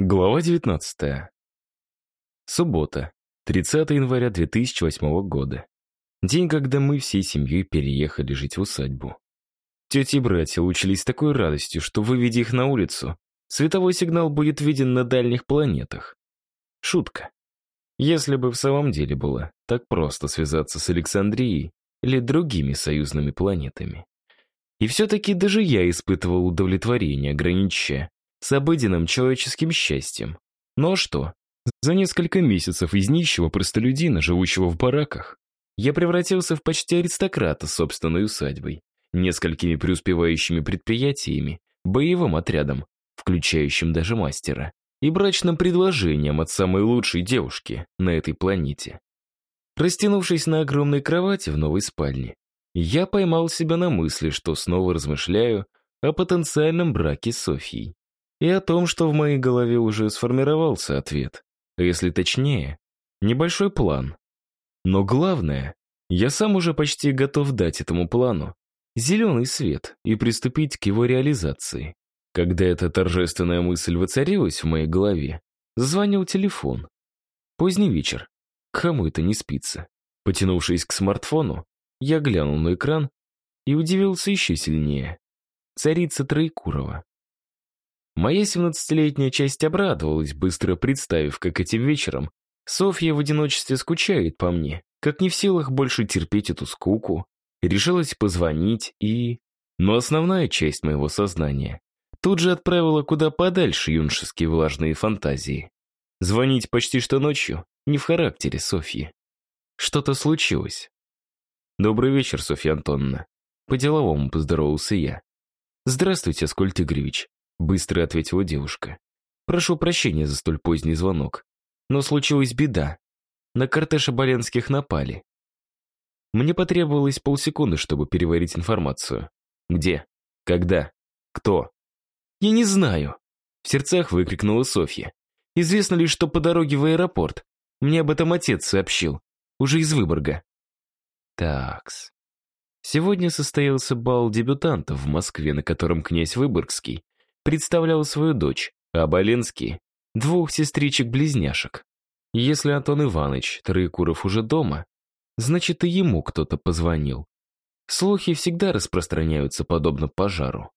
Глава 19. Суббота, 30 января 2008 года. День, когда мы всей семьей переехали жить в усадьбу. Тети и братья учились такой радостью, что, выведя их на улицу, световой сигнал будет виден на дальних планетах. Шутка. Если бы в самом деле было так просто связаться с Александрией или другими союзными планетами. И все-таки даже я испытывал удовлетворение, граничащее с обыденным человеческим счастьем. Ну а что? За несколько месяцев из нищего простолюдина, живущего в бараках, я превратился в почти аристократа с собственной усадьбой, несколькими преуспевающими предприятиями, боевым отрядом, включающим даже мастера, и брачным предложением от самой лучшей девушки на этой планете. Растянувшись на огромной кровати в новой спальне, я поймал себя на мысли, что снова размышляю о потенциальном браке с Софьей. И о том, что в моей голове уже сформировался ответ. Если точнее, небольшой план. Но главное, я сам уже почти готов дать этому плану зеленый свет и приступить к его реализации. Когда эта торжественная мысль воцарилась в моей голове, зазвонил телефон. Поздний вечер. Кому это не спится? Потянувшись к смартфону, я глянул на экран и удивился еще сильнее. Царица Троекурова. Моя семнадцатилетняя часть обрадовалась, быстро представив, как этим вечером Софья в одиночестве скучает по мне, как не в силах больше терпеть эту скуку, решилась позвонить и... Но основная часть моего сознания тут же отправила куда подальше юношеские влажные фантазии. Звонить почти что ночью не в характере Софьи. Что-то случилось. «Добрый вечер, Софья Антоновна». По-деловому поздоровался я. «Здравствуйте, Аскольд Игоревич. Быстро ответила девушка. «Прошу прощения за столь поздний звонок. Но случилась беда. На кортеж Оболенских напали. Мне потребовалось полсекунды, чтобы переварить информацию. Где? Когда? Кто? Я не знаю. В сердцах выкрикнула Софья. Известно лишь, что по дороге в аэропорт. Мне об этом отец сообщил. Уже из Выборга. Такс. Сегодня состоялся бал дебютантов в Москве, на котором князь Выборгский представлял свою дочь, а Боленский — двух сестричек-близняшек. Если Антон Иванович Троекуров уже дома, значит и ему кто-то позвонил. Слухи всегда распространяются подобно пожару.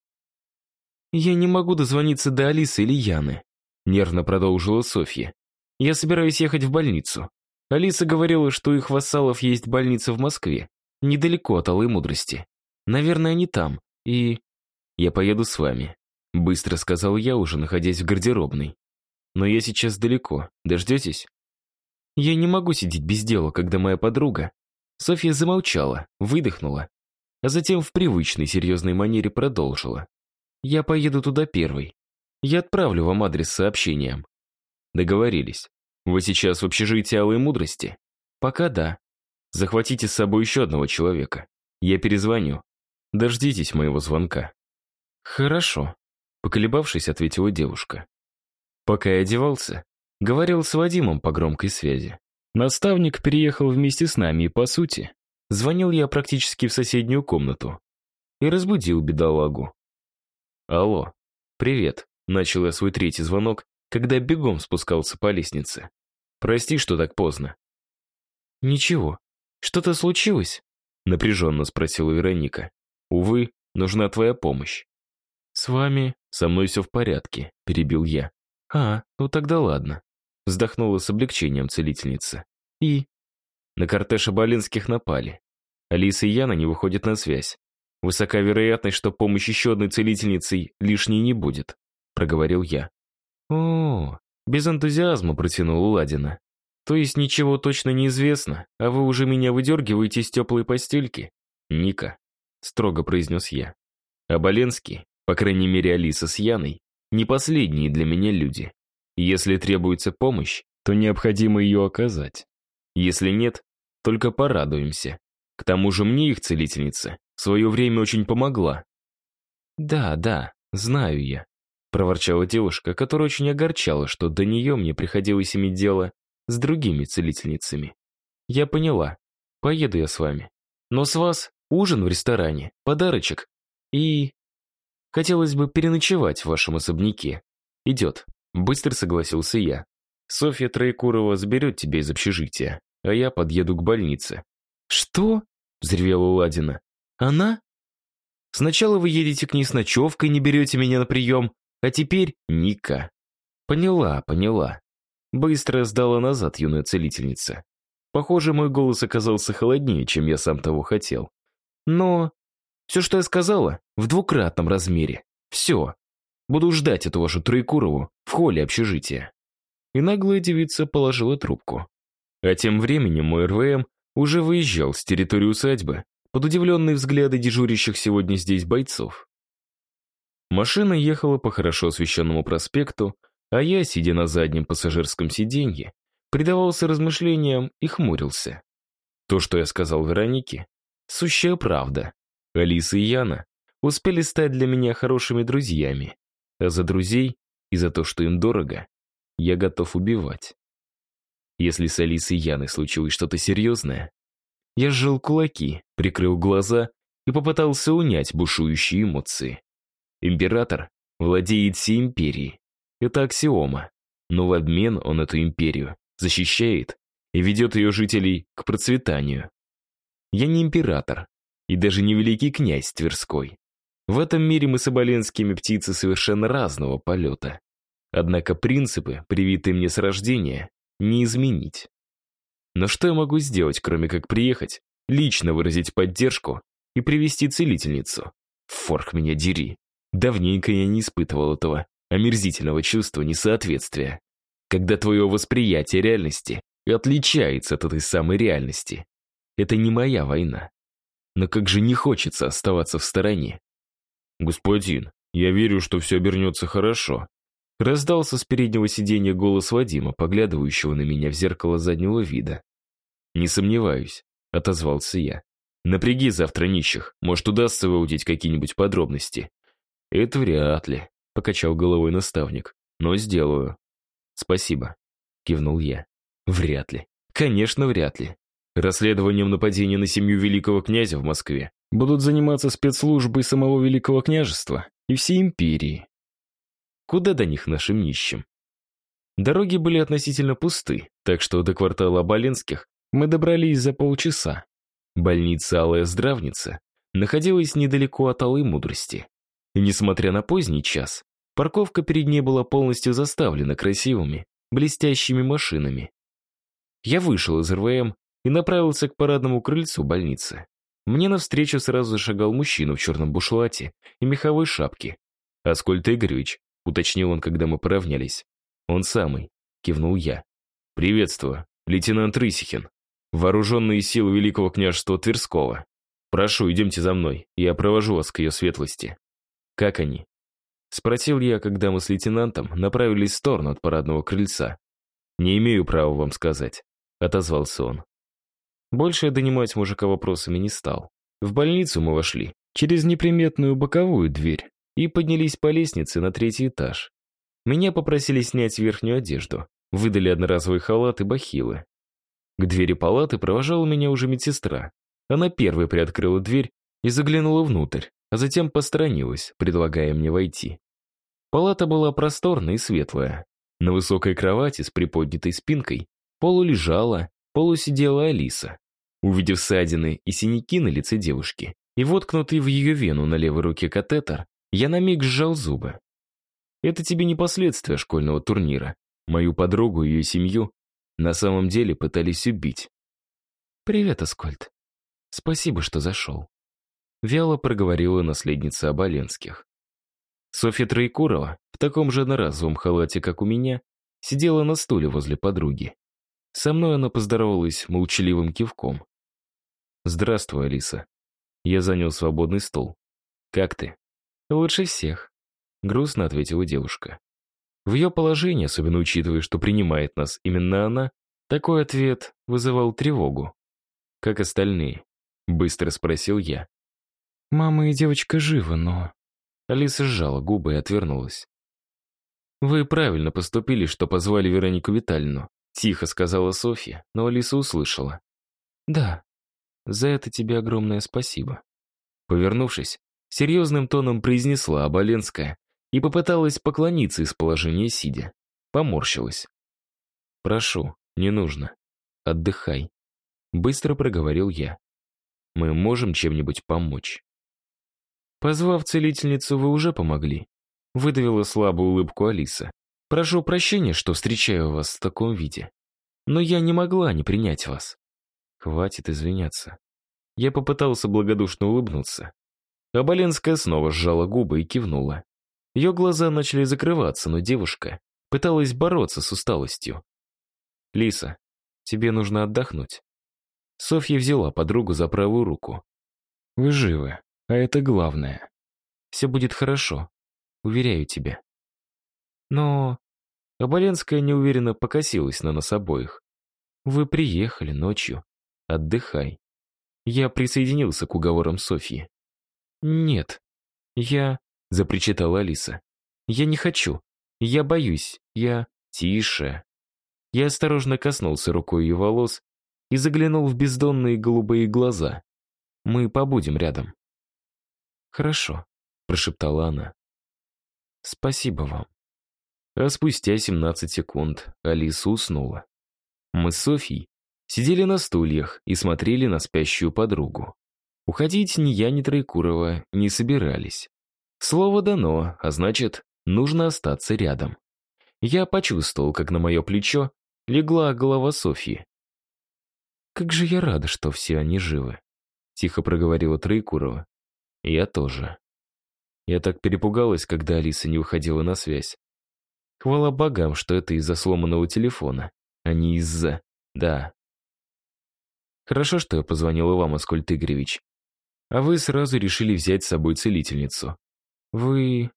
«Я не могу дозвониться до Алисы или Яны», — нервно продолжила Софья. «Я собираюсь ехать в больницу. Алиса говорила, что у их вассалов есть больница в Москве, недалеко от Алой Мудрости. Наверное, они там, и... Я поеду с вами. Быстро сказал я, уже находясь в гардеробной. Но я сейчас далеко. Дождетесь? Я не могу сидеть без дела, когда моя подруга... Софья замолчала, выдохнула, а затем в привычной серьезной манере продолжила. Я поеду туда первой. Я отправлю вам адрес с сообщением. Договорились. Вы сейчас в общежитии Алой Мудрости? Пока да. Захватите с собой еще одного человека. Я перезвоню. Дождитесь моего звонка. Хорошо. Поколебавшись, ответила девушка. Пока я одевался, говорил с Вадимом по громкой связи. Наставник переехал вместе с нами и, по сути, звонил я практически в соседнюю комнату и разбудил бедолагу. «Алло, привет», — начал я свой третий звонок, когда бегом спускался по лестнице. «Прости, что так поздно». «Ничего. Что-то случилось?» — напряженно спросила Вероника. «Увы, нужна твоя помощь». «С вами со мной все в порядке», — перебил я. «А, ну тогда ладно», — вздохнула с облегчением целительница. «И?» На кортеж Абалинских напали. Алиса и Яна не выходят на связь. Высока вероятность, что помощь еще одной целительницей лишней не будет, проговорил я. О, без энтузиазма протянул Ладина. То есть ничего точно не известно, а вы уже меня выдергиваете из теплой постельки? Ника, строго произнес я. Абаленский по крайней мере Алиса с Яной, не последние для меня люди. Если требуется помощь, то необходимо ее оказать. Если нет, только порадуемся. К тому же мне их целительница в свое время очень помогла. «Да, да, знаю я», — проворчала девушка, которая очень огорчала, что до нее мне приходилось иметь дело с другими целительницами. «Я поняла. Поеду я с вами. Но с вас ужин в ресторане, подарочек и...» Хотелось бы переночевать в вашем особняке. Идет. Быстро согласился я. Софья Троекурова заберет тебя из общежития, а я подъеду к больнице. Что? Взревела Ладина. Она? Сначала вы едете к ней с ночевкой, не берете меня на прием, а теперь Ника. Поняла, поняла. Быстро сдала назад юная целительница. Похоже, мой голос оказался холоднее, чем я сам того хотел. Но все, что я сказала, в двукратном размере. Все. Буду ждать эту вашу Троекурову в холле общежития и наглая девица положила трубку. А тем временем мой РВМ уже выезжал с территории усадьбы под удивленные взгляды дежурящих сегодня здесь бойцов. Машина ехала по хорошо освещенному проспекту, а я, сидя на заднем пассажирском сиденье, предавался размышлениям и хмурился. То, что я сказал Веронике, сущая правда. Алиса и Яна успели стать для меня хорошими друзьями, а за друзей и за то, что им дорого, я готов убивать. Если с Алисой Яной случилось что-то серьезное, я сжал кулаки, прикрыл глаза и попытался унять бушующие эмоции. Император владеет всей империей. Это аксиома. Но в обмен он эту империю защищает и ведет ее жителей к процветанию. Я не император и даже не великий князь Тверской. В этом мире мы с Оболенскими птицы совершенно разного полета. Однако принципы, привитые мне с рождения, не изменить. Но что я могу сделать, кроме как приехать, лично выразить поддержку и привести целительницу? Форк меня дери. Давненько я не испытывал этого омерзительного чувства несоответствия, когда твое восприятие реальности отличается от этой самой реальности. Это не моя война. Но как же не хочется оставаться в стороне. Господин, я верю, что все обернется хорошо, Раздался с переднего сиденья голос Вадима, поглядывающего на меня в зеркало заднего вида. «Не сомневаюсь», — отозвался я. «Напряги завтра нищих, может, удастся выудить какие-нибудь подробности». «Это вряд ли», — покачал головой наставник. «Но сделаю». «Спасибо», — кивнул я. «Вряд ли. Конечно, вряд ли. Расследованием нападения на семью великого князя в Москве будут заниматься спецслужбы самого великого княжества и всей империи. Куда до них нашим нищим? Дороги были относительно пусты, так что до квартала Оболенских мы добрались за полчаса. Больница Алая Здравница находилась недалеко от Алой Мудрости. И несмотря на поздний час, парковка перед ней была полностью заставлена красивыми, блестящими машинами. Я вышел из РВМ и направился к парадному крыльцу больницы. Мне навстречу сразу зашагал мужчина в черном бушлате и меховой шапке. Аскольд Игоревич уточнил он, когда мы поравнялись. «Он самый», — кивнул я. «Приветствую, лейтенант Рысихин, вооруженные силы Великого княжества Тверского. Прошу, идемте за мной, я провожу вас к ее светлости». «Как они?» Спросил я, когда мы с лейтенантом направились в сторону от парадного крыльца. «Не имею права вам сказать», — отозвался он. Больше я донимать мужика вопросами не стал. В больницу мы вошли через неприметную боковую дверь, и поднялись по лестнице на третий этаж. Меня попросили снять верхнюю одежду, выдали одноразовый халат и бахилы. К двери палаты провожала меня уже медсестра. Она первой приоткрыла дверь и заглянула внутрь, а затем посторонилась, предлагая мне войти. Палата была просторная и светлая. На высокой кровати с приподнятой спинкой полулежала, полусидела Алиса. Увидев ссадины и синяки на лице девушки и воткнутый в ее вену на левой руке катетер, я на миг сжал зубы. Это тебе не последствия школьного турнира. Мою подругу и ее семью на самом деле пытались убить. «Привет, Аскольд. Спасибо, что зашел», — вяло проговорила наследница Оболенских. Софья Троекурова в таком же одноразовом халате, как у меня, сидела на стуле возле подруги. Со мной она поздоровалась молчаливым кивком. «Здравствуй, Алиса». Я занял свободный стул. «Как ты?» «Лучше всех», — грустно ответила девушка. В ее положении, особенно учитывая, что принимает нас именно она, такой ответ вызывал тревогу. «Как остальные?» — быстро спросил я. «Мама и девочка живы, но...» Алиса сжала губы и отвернулась. «Вы правильно поступили, что позвали Веронику Витальевну», — тихо сказала Софья, но Алиса услышала. «Да, за это тебе огромное спасибо». Повернувшись, серьезным тоном произнесла Оболенская и попыталась поклониться из положения сидя. поморщилась. «Прошу, не нужно. Отдыхай», — быстро проговорил я. «Мы можем чем-нибудь помочь». «Позвав целительницу, вы уже помогли», — выдавила слабую улыбку Алиса. «Прошу прощения, что встречаю вас в таком виде. Но я не могла не принять вас». «Хватит извиняться». Я попытался благодушно улыбнуться. Аболенская снова сжала губы и кивнула. Ее глаза начали закрываться, но девушка пыталась бороться с усталостью. «Лиса, тебе нужно отдохнуть». Софья взяла подругу за правую руку. «Вы живы, а это главное. Все будет хорошо, уверяю тебя». Но... Оболенская неуверенно покосилась на нас обоих. «Вы приехали ночью. Отдыхай». Я присоединился к уговорам Софьи. «Нет, я...» — запричитала Алиса. «Я не хочу. Я боюсь. Я...» «Тише». Я осторожно коснулся рукой ее волос и заглянул в бездонные голубые глаза. «Мы побудем рядом». «Хорошо», — прошептала она. «Спасибо вам». А спустя 17 секунд Алиса уснула. Мы с Софьей сидели на стульях и смотрели на спящую подругу. Уходить ни я, ни Троекурова не собирались. Слово дано, а значит, нужно остаться рядом. Я почувствовал, как на мое плечо легла голова Софьи. «Как же я рада, что все они живы», — тихо проговорила Троекурова. «Я тоже». Я так перепугалась, когда Алиса не уходила на связь. Хвала богам, что это из-за сломанного телефона, а не из-за... Да. Хорошо, что я позвонила вам, Аскольд Игоревич. А вы сразу решили взять с собой целительницу. Вы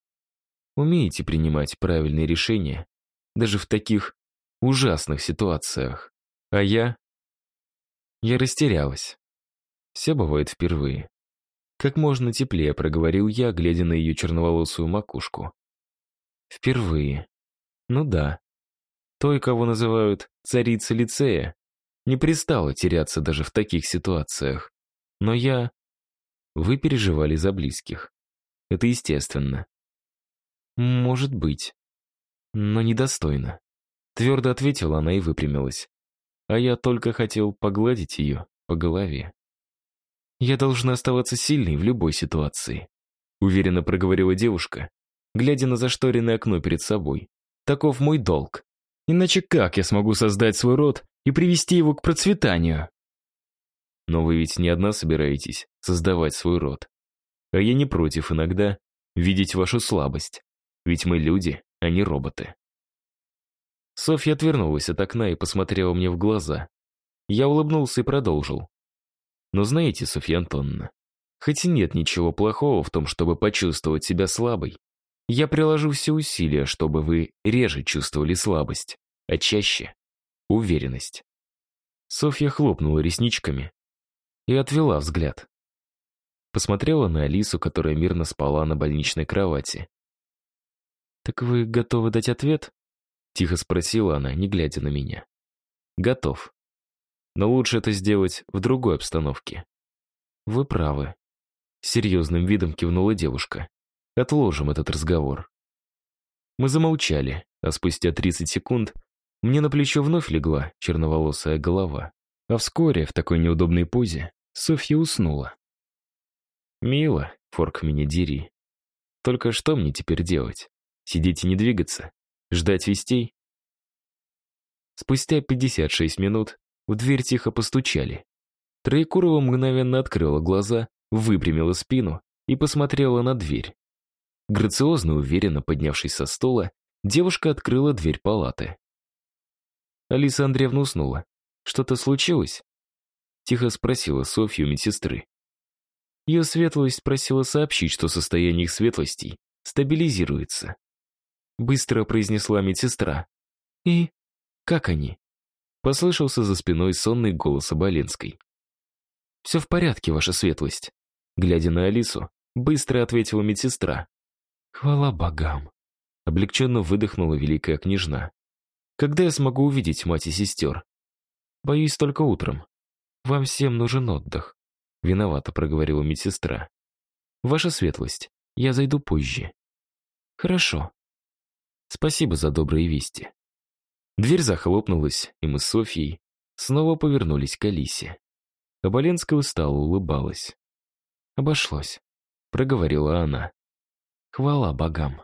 умеете принимать правильные решения, даже в таких ужасных ситуациях. А я... Я растерялась. Все бывает впервые. Как можно теплее проговорил я, глядя на ее черноволосую макушку. Впервые. Ну да. Той, кого называют царица лицея, не пристало теряться даже в таких ситуациях. Но я... Вы переживали за близких. Это естественно. Может быть. Но недостойно. Твердо ответила она и выпрямилась. А я только хотел погладить ее по голове. «Я должна оставаться сильной в любой ситуации», уверенно проговорила девушка, глядя на зашторенное окно перед собой. «Таков мой долг. Иначе как я смогу создать свой род и привести его к процветанию?» «Но вы ведь не одна собираетесь создавать свой род. А я не против иногда видеть вашу слабость. Ведь мы люди, а не роботы». Софья отвернулась от окна и посмотрела мне в глаза. Я улыбнулся и продолжил. Но знаете, Софья Антоновна, хоть и нет ничего плохого в том, чтобы почувствовать себя слабой, я приложу все усилия, чтобы вы реже чувствовали слабость, а чаще — уверенность. Софья хлопнула ресничками и отвела взгляд. Посмотрела на Алису, которая мирно спала на больничной кровати. «Так вы готовы дать ответ?» Тихо спросила она, не глядя на меня. Готов. Но лучше это сделать в другой обстановке. Вы правы. Серьезным видом кивнула девушка. Отложим этот разговор. Мы замолчали, а спустя 30 секунд мне на плечо вновь легла черноволосая голова. А вскоре, в такой неудобной позе, Софья уснула. Мило, форк меня дери. Только что мне теперь делать? Сидеть и не двигаться? Ждать вестей? Спустя 56 минут в дверь тихо постучали. Троекурова мгновенно открыла глаза, выпрямила спину и посмотрела на дверь. Грациозно, уверенно поднявшись со стола, девушка открыла дверь палаты. Алиса Андреевна уснула. «Что-то случилось?» Тихо спросила Софью медсестры. Ее светлость просила сообщить, что состояние их светлостей стабилизируется. Быстро произнесла медсестра. «И как они?» Послышался за спиной сонный голос Оболенской. «Все в порядке, ваша светлость». Глядя на Алису, быстро ответила медсестра. «Хвала богам!» Облегченно выдохнула великая княжна. «Когда я смогу увидеть мать и сестер?» «Боюсь, только утром. Вам всем нужен отдых», — виновато проговорила медсестра. «Ваша светлость, я зайду позже». «Хорошо», Спасибо за добрые вести. Дверь захлопнулась, и мы с Софьей снова повернулись к Алисе. Оболенская устало улыбалась. «Обошлось», — проговорила она. «Хвала богам».